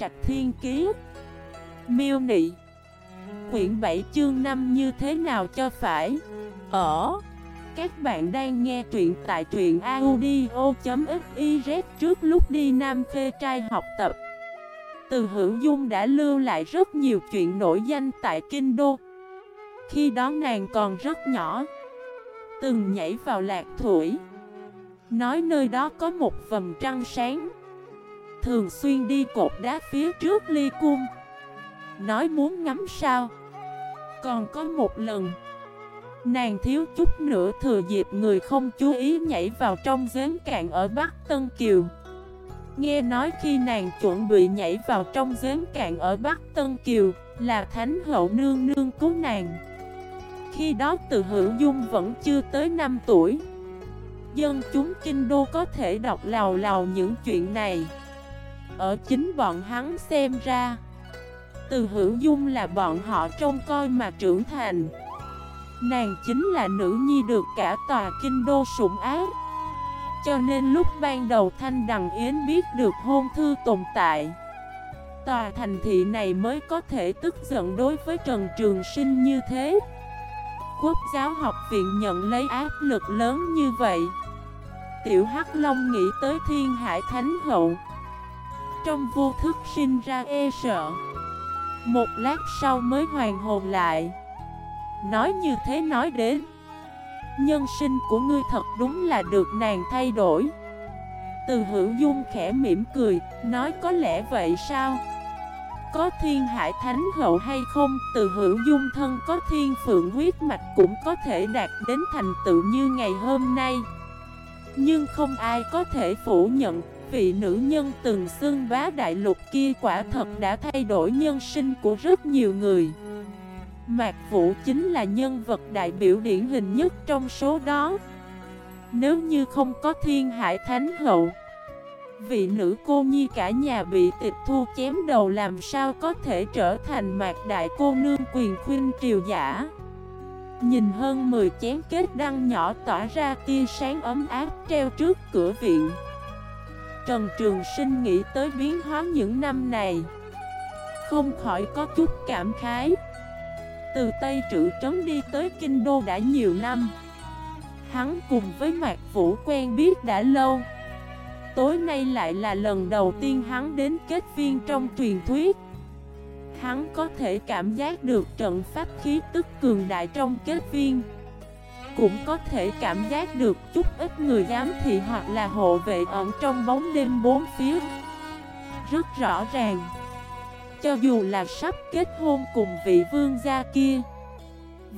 Trạch Thiên Kiế Miêu Nị. Quyển 7 chương 5 như thế nào cho phải? Ở. Các bạn đang nghe truyện tại truyện audio.xyz trước lúc đi Nam Khê Trai học tập. Từ hữu dung đã lưu lại rất nhiều chuyện nổi danh tại Kinh Đô. Khi đó nàng còn rất nhỏ, Từng nhảy vào lạc thủy. Nói nơi đó có một vầng trăng sáng. Thường xuyên đi cột đá phía trước ly cung. Nói muốn ngắm sao? Còn có một lần, Nàng thiếu chút nữa thừa dịp người không chú ý nhảy vào trong giếng cạn ở Bắc Tân Kiều. Nghe nói khi nàng chuẩn bị nhảy vào trong giếng cạn ở Bắc Tân Kiều Là Thánh Hậu Nương Nương cứu nàng. Khi đó từ hữu dung vẫn chưa tới 5 tuổi. Dân chúng kinh đô có thể đọc lào lào những chuyện này. Ở chính bọn hắn xem ra, Từ hữu dung là bọn họ trông coi mà trưởng thành. Nàng chính là nữ nhi được cả tòa kinh đô sủng ác. Cho nên lúc ban đầu Thanh Đằng Yến biết được hôn thư tồn tại, Tòa thành thị này mới có thể tức giận đối với Trần Trường Sinh như thế. Quốc giáo học viện nhận lấy áp lực lớn như vậy. Tiểu Hắc Long nghĩ tới Thiên Hải Thánh Hậu trong vô thức sinh ra e sợ. Một lát sau mới hoàn hồn lại. Nói như thế nói đến, Nhân sinh của ngươi thật đúng là được nàng thay đổi. Từ hữu dung khẽ mỉm cười, Nói có lẽ vậy sao? Có thiên hải thánh hậu hay không? Từ hữu dung thân có thiên phượng huyết mạch Cũng có thể đạt đến thành tựu như ngày hôm nay. Nhưng không ai có thể phủ nhận Vị nữ nhân từng xưng bá đại lục kia quả thật đã thay đổi nhân sinh của rất nhiều người. Mạc Vũ chính là nhân vật đại biểu điển hình nhất trong số đó. Nếu như không có thiên hải thánh hậu, Vị nữ cô nhi cả nhà bị tịch thu chém đầu làm sao có thể trở thành mạc đại cô nương quyền khuyên triều giả? Nhìn hơn 10 chén kết đăng nhỏ tỏa ra tia sáng ấm áp treo trước cửa viện. Trần Trường Sinh nghĩ tới biến hóa những năm này. Không khỏi có chút cảm khái. Từ Tây Trự Trấn đi tới Kinh Đô đã nhiều năm. Hắn cùng với Mạc Vũ quen biết đã lâu. Tối nay lại là lần đầu tiên hắn đến kết viên trong truyền thuyết. Hắn có thể cảm giác được trận pháp khí tức cường đại trong kết viên. Cũng có thể cảm giác được chút ít người giám thị hoặc là hộ vệ ẩn trong bóng đêm bốn phía. Rất rõ ràng, cho dù là sắp kết hôn cùng vị vương gia kia,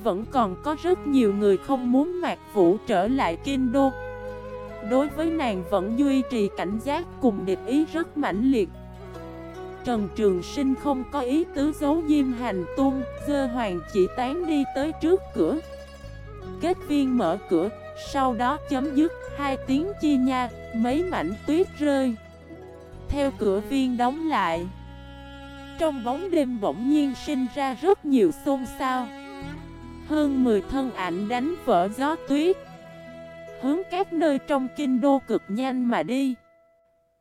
Vẫn còn có rất nhiều người không muốn Mạc Vũ trở lại Kinh Đô Đối với nàng vẫn duy trì cảnh giác cùng địch ý rất mãnh liệt. Trần Trường Sinh không có ý tứ giấu diêm hành tung, Dơ hoàng chỉ tán đi tới trước cửa. Kết viên mở cửa, Sau đó chấm dứt, hai tiếng chi nha, Mấy mảnh tuyết rơi. Theo cửa viên đóng lại. Trong bóng đêm bỗng nhiên sinh ra rất nhiều xôn xao. Hơn 10 thân ảnh đánh vỡ gió tuyết. Hướng các nơi trong kinh đô cực nhanh mà đi.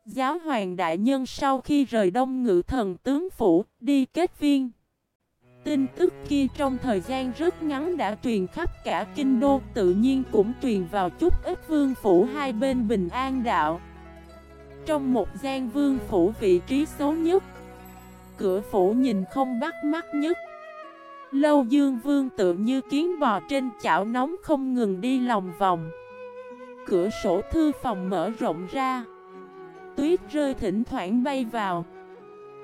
Giáo hoàng đại nhân sau khi rời đông ngự thần tướng phủ, đi kết viên. Tin tức kia trong thời gian rất ngắn đã truyền khắp cả kinh đô, Tự nhiên cũng truyền vào chút ít vương phủ hai bên bình an đạo. Trong một gian vương phủ vị trí xấu nhất, cửa phủ nhìn không bắt mắt nhất. Lâu dương vương tự như kiến bò trên chảo nóng không ngừng đi lòng vòng. Cửa sổ thư phòng mở rộng ra. Tuyết rơi thỉnh thoảng bay vào.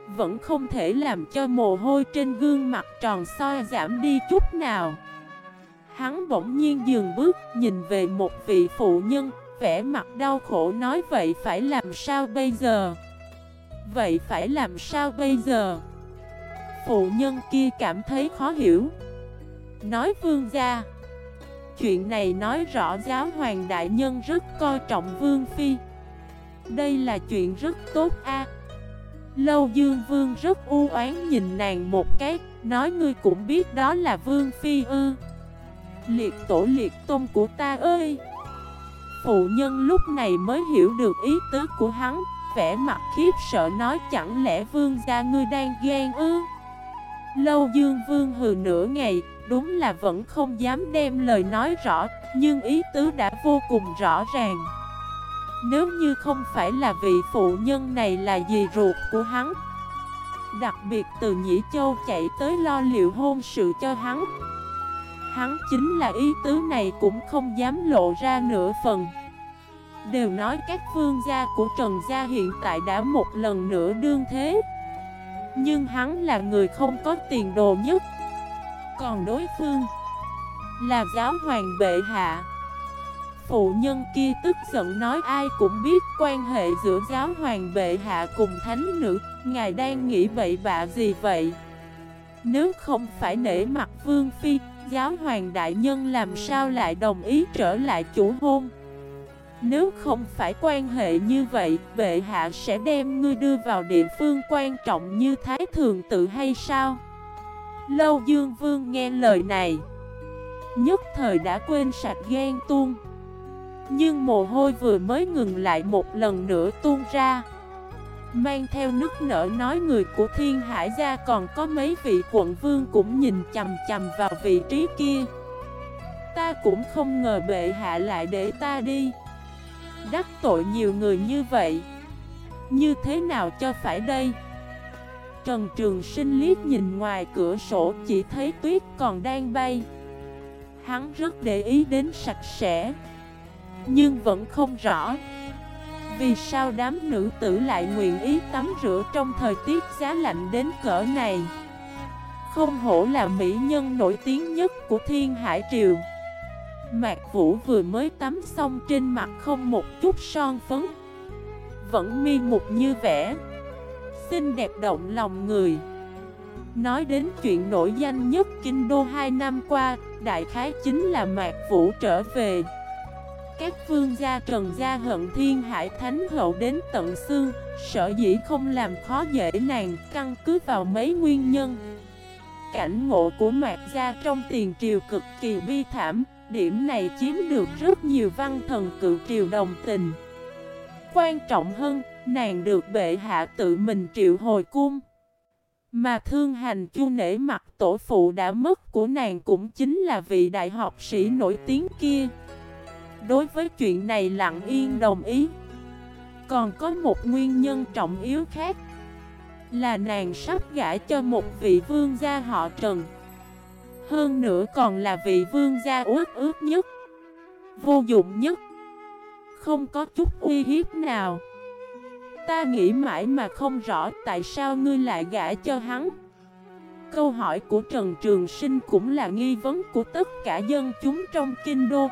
Vẫn không thể làm cho mồ hôi trên gương mặt tròn soi giảm đi chút nào. Hắn bỗng nhiên dừng bước, nhìn về một vị phụ nhân, vẻ mặt đau khổ nói, vậy phải làm sao bây giờ? Vậy phải làm sao bây giờ? Phụ nhân kia cảm thấy khó hiểu. Nói vương gia, Chuyện này nói rõ giáo hoàng đại nhân rất coi trọng vương phi. Đây là chuyện rất tốt a. Lâu dương vương rất u oán nhìn nàng một cái, Nói ngươi cũng biết đó là vương phi ư. Liệt tổ liệt tôn của ta ơi. Phụ nhân lúc này mới hiểu được ý tứ của hắn, vẻ mặt khiếp sợ nói chẳng lẽ vương gia ngươi đang ghen ư? Lâu dương vương hừ nửa ngày, Đúng là vẫn không dám đem lời nói rõ, Nhưng ý tứ đã vô cùng rõ ràng. Nếu như không phải là vị phụ nhân này là dì ruột của hắn, Đặc biệt từ Nhĩ Châu chạy tới lo liệu hôn sự cho hắn Hắn chính là ý tứ này cũng không dám lộ ra nửa phần. Đều nói các phương gia của Trần Gia hiện tại đã một lần nữa đương thế, Nhưng hắn là người không có tiền đồ nhất. Còn đối phương Là giáo hoàng bệ hạ. Phụ nhân kia tức giận nói ai cũng biết quan hệ giữa giáo hoàng bệ hạ cùng thánh nữ. Ngài đang nghĩ bậy bạ gì vậy? Nếu không phải nể mặt vương phi, Giáo hoàng đại nhân làm sao lại đồng ý trở lại chủ hôn? Nếu không phải quan hệ như vậy, Bệ hạ sẽ đem ngươi đưa vào địa phương quan trọng như Thái Thường tự hay sao? Lâu Dương Vương nghe lời này, Nhất thời đã quên sạch ghen tuông. Nhưng mồ hôi vừa mới ngừng lại một lần nữa tuôn ra. Mang theo nước nở nói người của thiên hải gia còn có mấy vị quận vương cũng nhìn chầm chầm vào vị trí kia. Ta cũng không ngờ bệ hạ lại để ta đi. Đắc tội nhiều người như vậy, Như thế nào cho phải đây? Trần Trường Sinh liếc nhìn ngoài cửa sổ chỉ thấy tuyết còn đang bay. Hắn rất để ý đến sạch sẽ. Nhưng vẫn không rõ. Vì sao đám nữ tử lại nguyện ý tắm rửa trong thời tiết giá lạnh đến cỡ này? Không hổ là mỹ nhân nổi tiếng nhất của thiên hải triều. Mạc Vũ vừa mới tắm xong trên mặt không một chút son phấn, Vẫn mi mục như vẻ Xinh đẹp động lòng người. Nói đến chuyện nổi danh nhất kinh đô hai năm qua, Đại khái chính là Mạc Vũ trở về các vương gia trần gia hận thiên hải thánh hậu đến tận xương Sở dĩ không làm khó dễ nàng căn cứ vào mấy nguyên nhân. Cảnh ngộ của mạc gia trong tiền triều cực kỳ bi thảm Điểm này chiếm được rất nhiều văn thần cự triều đồng tình. Quan trọng hơn, nàng được bệ hạ tự mình triệu hồi cung. Mà thương hành chu nể mặt tổ phụ đã mất của nàng cũng chính là vị đại học sĩ nổi tiếng kia đối với chuyện này lặng yên đồng ý. Còn có một nguyên nhân trọng yếu khác, Là nàng sắp gả cho một vị vương gia họ Trần. Hơn nữa còn là vị vương gia ướt ướt nhất, Vô dụng nhất. Không có chút uy hiếp nào. Ta nghĩ mãi mà không rõ tại sao ngươi lại gả cho hắn. Câu hỏi của Trần Trường Sinh cũng là nghi vấn của tất cả dân chúng trong kinh đô.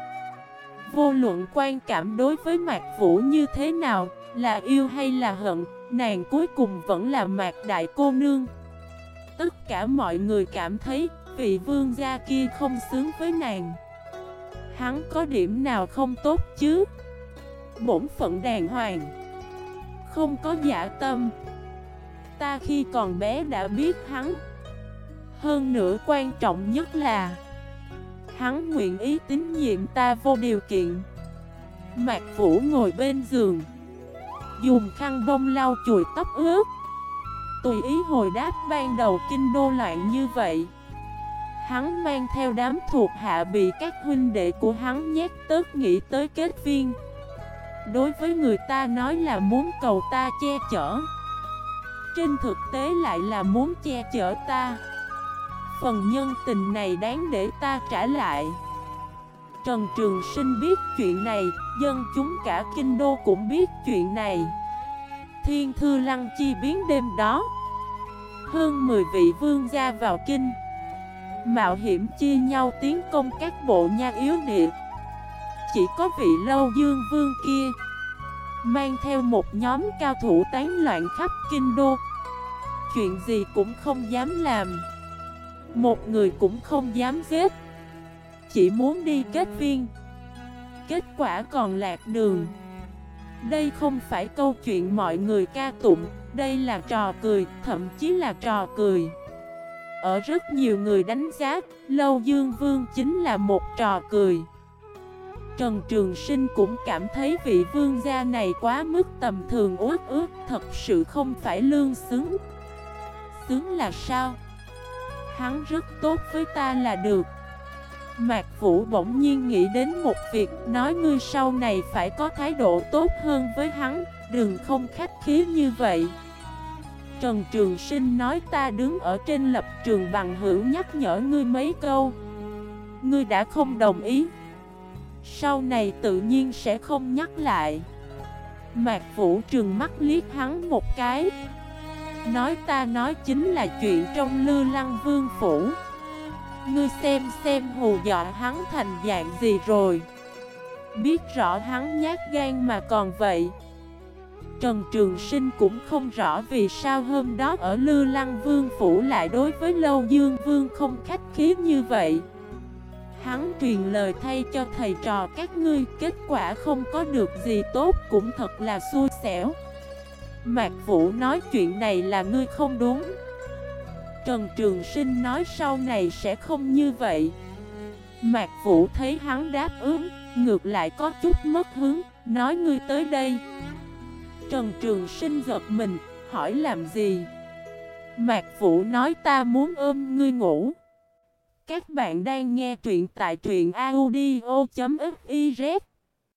Vô luận quan cảm đối với Mạc Vũ như thế nào, là yêu hay là hận, nàng cuối cùng vẫn là Mạc Đại Cô Nương. Tất cả mọi người cảm thấy vị vương gia kia không xứng với nàng. Hắn có điểm nào không tốt chứ? Bổn phận đàng hoàng. Không có giả tâm. Ta khi còn bé đã biết hắn. Hơn nữa quan trọng nhất là Hắn nguyện ý tín nhiệm ta vô điều kiện. Mạc Vũ ngồi bên giường. Dùng khăn bông lau chùi tóc ướt. Tùy ý hồi đáp ban đầu kinh đô loạn như vậy. Hắn mang theo đám thuộc hạ bị các huynh đệ của hắn nhét tớt nghĩ tới kết viên. Đối với người ta nói là muốn cầu ta che chở. Trên thực tế lại là muốn che chở ta. Phần nhân tình này đáng để ta trả lại. Trần Trường Sinh biết chuyện này, Dân chúng cả kinh đô cũng biết chuyện này. Thiên thư lăng chi biến đêm đó, Hơn 10 vị vương gia vào kinh. Mạo hiểm chia nhau tiến công các bộ nha yếu địa. Chỉ có vị lâu dương vương kia, Mang theo một nhóm cao thủ tán loạn khắp kinh đô. Chuyện gì cũng không dám làm một người cũng không dám giết. Chỉ muốn đi kết viên. Kết quả còn lạc đường. Đây không phải câu chuyện mọi người ca tụng. Đây là trò cười, thậm chí là trò cười. Ở rất nhiều người đánh giá Lâu Dương Vương chính là một trò cười. Trần Trường Sinh cũng cảm thấy vị vương gia này quá mức tầm thường uất ước Thật sự không phải lương xứng. Xứng là sao? Hắn rất tốt với ta là được. Mạc Vũ bỗng nhiên nghĩ đến một việc, Nói ngươi sau này phải có thái độ tốt hơn với hắn, Đừng không khách khí như vậy. Trần Trường Sinh nói ta đứng ở trên lập trường bằng hữu nhắc nhở ngươi mấy câu. Ngươi đã không đồng ý. Sau này tự nhiên sẽ không nhắc lại. Mạc Vũ trừng mắt liếc hắn một cái. Nói ta nói chính là chuyện trong Lư Lăng Vương Phủ. Ngươi xem xem hù dọa hắn thành dạng gì rồi. Biết rõ hắn nhát gan mà còn vậy. Trần Trường Sinh cũng không rõ vì sao hôm đó ở Lư Lăng Vương Phủ lại đối với Lâu Dương Vương không khách khí như vậy. Hắn truyền lời thay cho thầy trò các ngươi, Kết quả không có được gì tốt cũng thật là xui xẻo. Mạc Vũ nói chuyện này là ngươi không đúng. Trần Trường Sinh nói sau này sẽ không như vậy. Mạc Vũ thấy hắn đáp ứng, Ngược lại có chút mất hứng, Nói ngươi tới đây. Trần Trường Sinh giật mình, Hỏi làm gì? Mạc Vũ nói ta muốn ôm ngươi ngủ. Các bạn đang nghe truyện tại truyện audio.fif